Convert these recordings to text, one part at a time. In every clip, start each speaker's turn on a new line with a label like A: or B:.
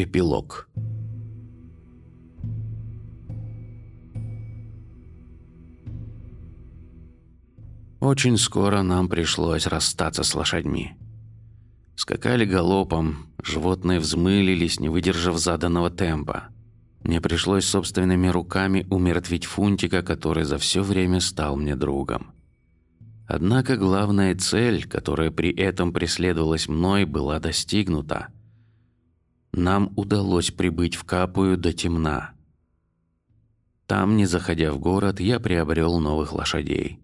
A: Эпилог Очень скоро нам пришлось расстаться с лошадьми. Скакали галопом, животные взмылились, не выдержав заданного темпа. Мне пришлось собственными руками умертвить Фунтика, который за все время стал мне другом. Однако главная цель, которая при этом преследовалась мной, была достигнута. Нам удалось прибыть в Капую до темна. Там, не заходя в город, я приобрел новых лошадей.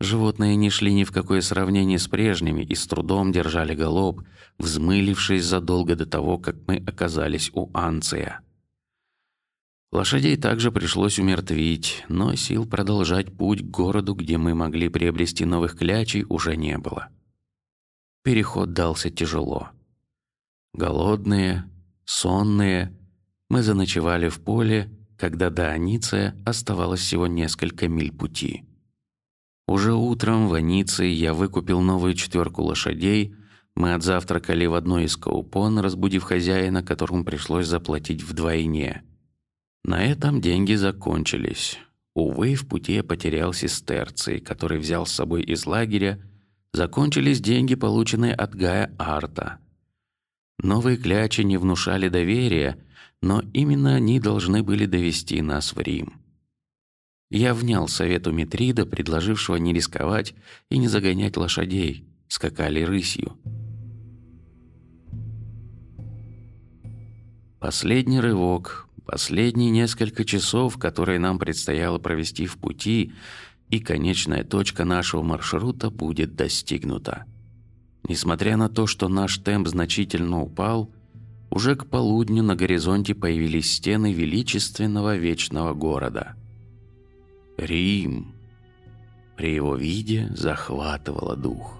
A: Животные не шли ни в какое сравнение с прежними и с трудом держали галоп, взмылившись задолго до того, как мы оказались у Анция. Лошадей также пришлось умертвить, но сил продолжать путь к городу, где мы могли приобрести новых клячей, уже не было. Переход дался тяжело. Голодные, сонные, мы заночевали в поле, когда до Аниция оставалось всего несколько миль пути. Уже утром в Аниции я выкупил новую четверку лошадей. Мы отзавтракали в одной из каупон, разбудив хозяина, которому пришлось заплатить вдвойне. На этом деньги закончились. Увы, в пути я потерял сестерции, который взял с собой из лагеря. Закончились деньги, полученные от Гая Арта. Новые клячи не внушали доверия, но именно они должны были довести нас в Рим. Я внял совету Митрида, предложившего не рисковать и не загонять лошадей, скакали рысью. Последний рывок, последние несколько часов, которые нам предстояло провести в пути, и конечная точка нашего маршрута будет достигнута. Несмотря на то, что наш темп значительно упал, уже к полудню на горизонте появились стены величественного вечного города. Рим при его виде захватывало дух.